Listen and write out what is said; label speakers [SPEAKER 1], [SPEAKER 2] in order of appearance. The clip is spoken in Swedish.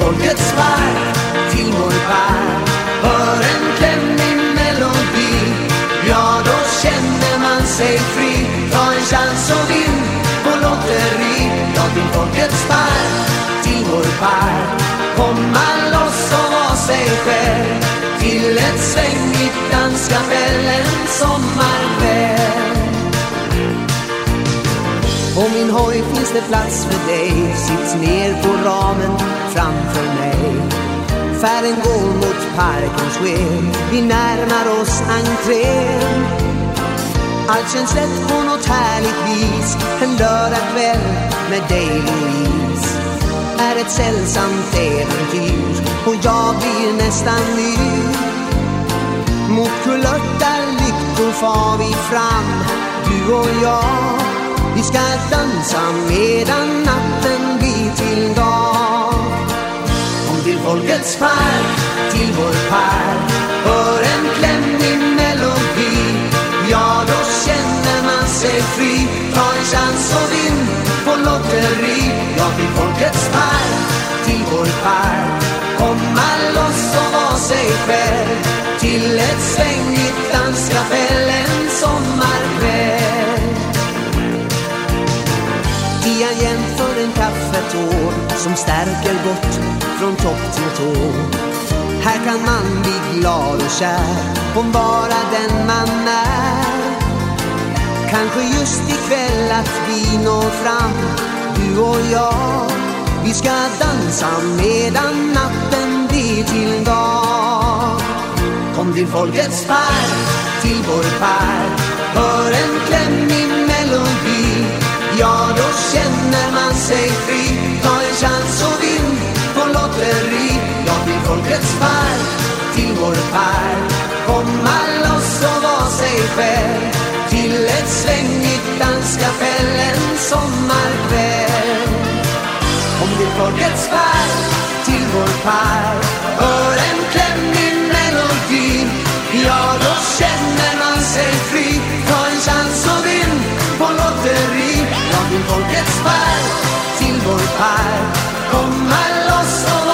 [SPEAKER 1] folkets park, till vår park Hör en klämmig melodi Ja, då känner man sig fri. Ta en chans och vinn på lotteri. Ja, till folkets park, till vår park Komma loss och vara sig själv. Till ett svängigt danskapell en sommarkväll på min hoj finns det plats för dig. Sitt ner på ramen framför mig. Färden går mot parkens sken. Vi närmar oss entrén. Allt känns lätt på något härligt vis. En lördagkväll med dig Louise Är ett sällsamt äventyr. Och jag blir nästan yr Mot kulörta lyktor far vi fram. Du och jag vi ska dansa medan natten till folkets park, till vår park Hör en klämmig melodi. Ja, då känner man sig fri. Ta en chans och vinn på lotteri. Ja, till folkets park, till vår park Komma loss och vara sig själv. Till ett svängigt igen för en kaffetår som stärker gott från topp till tå. Här kan man bli glad och kär om bara den man är. Kanske just ikväll att vi når fram, du och jag. Vi ska dansa medan natten blir till dag. Kom till folkets park, till vår park. Hör en klämmig melodi Ja, då känner sig fri. Ta en chans och vinn. På lotteri. Ja, till folkets park, till vår park Komma loss och var sig själv. Till ett svängigt danskapell en sommarkväll. Kom till folkets park, till vår park Hör en klämmig melodi Ja, då känner man sig fri. Ta en chans och vinn. På lotteri. Ja, till folkets park, till vår park Komma loss